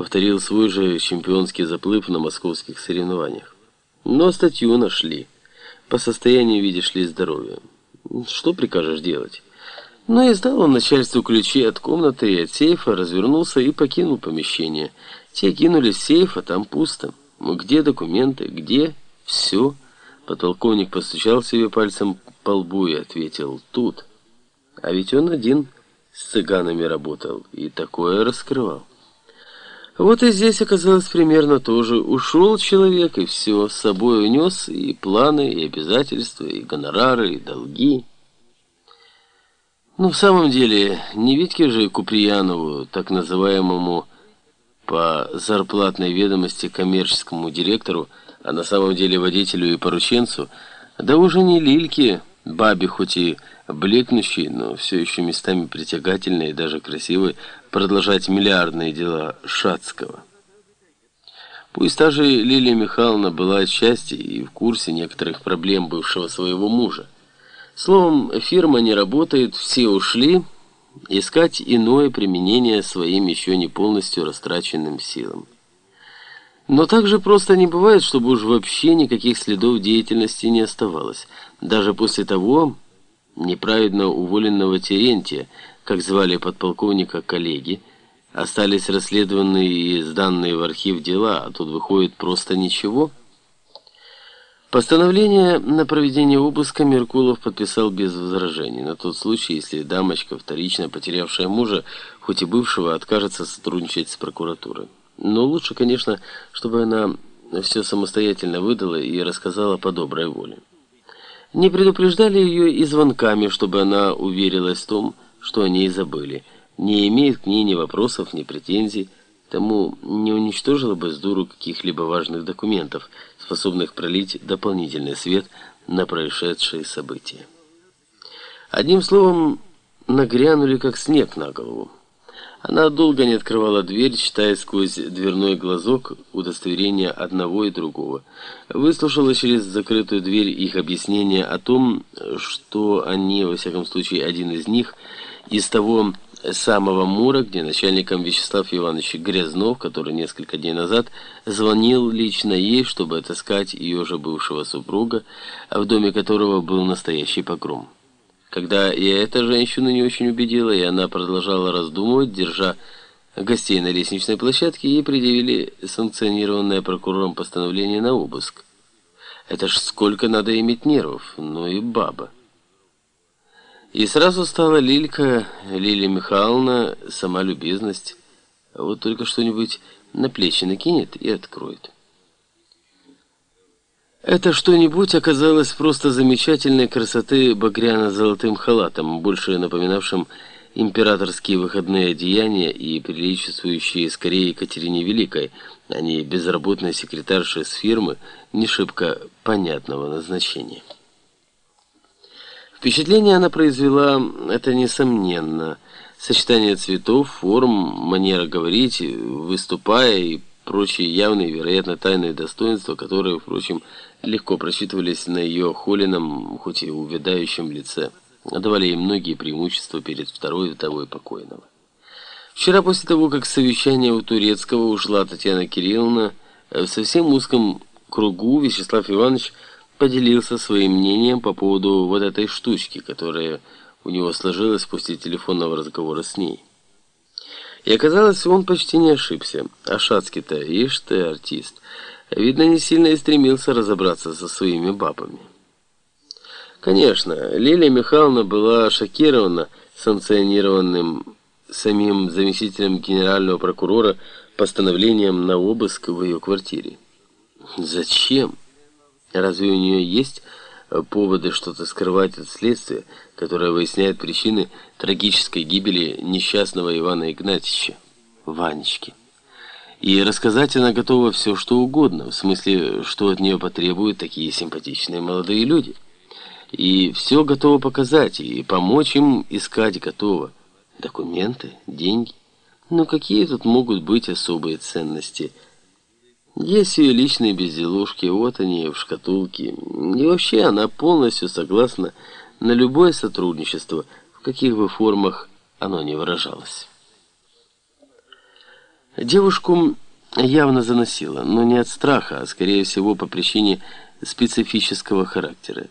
повторил свой же чемпионский заплыв на московских соревнованиях. Но статью нашли. По состоянию, видишь ли, здоровья. Что прикажешь делать? Ну, издал он начальству ключи от комнаты и от сейфа, развернулся и покинул помещение. Те кинулись в сейф, а там пусто. Где документы? Где? Все. Подполковник постучал себе пальцем по лбу и ответил «Тут». А ведь он один с цыганами работал и такое раскрывал. Вот и здесь оказалось примерно то же. Ушел человек, и все, с собой унес и планы, и обязательства, и гонорары, и долги. Ну, в самом деле, не Витьке же Куприянову, так называемому по зарплатной ведомости коммерческому директору, а на самом деле водителю и порученцу, да уже не Лильке, бабе хоть и блекнущей, но все еще местами притягательной и даже красивой, продолжать миллиардные дела Шацкого. Пусть та же Лилия Михайловна была отчасти и в курсе некоторых проблем бывшего своего мужа. Словом, фирма не работает, все ушли, искать иное применение своим еще не полностью растраченным силам. Но так же просто не бывает, чтобы уж вообще никаких следов деятельности не оставалось. Даже после того неправедно уволенного Терентия, как звали подполковника коллеги, остались расследованные и сданные в архив дела, а тут выходит просто ничего. Постановление на проведение обыска Меркулов подписал без возражений, на тот случай, если дамочка, вторично потерявшая мужа, хоть и бывшего, откажется сотрудничать с прокуратурой. Но лучше, конечно, чтобы она все самостоятельно выдала и рассказала по доброй воле. Не предупреждали ее и звонками, чтобы она уверилась в том, что они и забыли. Не имеет к ней ни вопросов, ни претензий, тому не уничтожила бы с дуру каких-либо важных документов, способных пролить дополнительный свет на происшедшие события. Одним словом, нагрянули как снег на голову. Она долго не открывала дверь, читая сквозь дверной глазок удостоверения одного и другого. Выслушала через закрытую дверь их объяснение о том, что они, во всяком случае один из них, из того самого Мура, где начальником Вячеслав Иванович Грязнов, который несколько дней назад звонил лично ей, чтобы отыскать ее же бывшего супруга, в доме которого был настоящий погром. Когда и эта женщина не очень убедила, и она продолжала раздумывать, держа гостей на лестничной площадке, ей предъявили санкционированное прокурором постановление на обыск. Это ж сколько надо иметь нервов, ну и баба. И сразу стала Лилька, Лилия Михайловна, сама любезность. Вот только что-нибудь на плечи накинет и откроет. Это что-нибудь оказалось просто замечательной красоты багряно-золотым халатом, больше напоминавшим императорские выходные одеяния и приличествующие скорее Екатерине Великой, а не безработной секретарши с фирмы не шибко понятного назначения. Впечатление она произвела, это несомненно, сочетание цветов, форм, манера говорить, выступая и прочие явные, вероятно, тайные достоинства, которые, впрочем, легко просчитывались на ее холеном, хоть и увядающем лице, давали ей многие преимущества перед второй вдовой покойного. Вчера после того, как совещание у Турецкого ушла Татьяна Кирилловна, в совсем узком кругу Вячеслав Иванович поделился своим мнением по поводу вот этой штучки, которая у него сложилась после телефонного разговора с ней. И оказалось, он почти не ошибся. А Шацкий-то, ишь ты, артист, видно, не сильно и стремился разобраться со своими бабами. Конечно, Лилия Михайловна была шокирована санкционированным самим заместителем генерального прокурора постановлением на обыск в ее квартире. Зачем? Разве у нее есть поводы что-то скрывать от следствия, которое выясняет причины трагической гибели несчастного Ивана Игнатьевича, Ванечки. И рассказать она готова все, что угодно, в смысле, что от нее потребуют такие симпатичные молодые люди. И все готова показать, и помочь им искать готова. Документы, деньги. Но какие тут могут быть особые ценности – есть ее личные безделушки, вот они в шкатулке. И вообще она полностью согласна на любое сотрудничество, в каких бы формах оно ни выражалось. Девушку явно заносило, но не от страха, а скорее всего по причине специфического характера.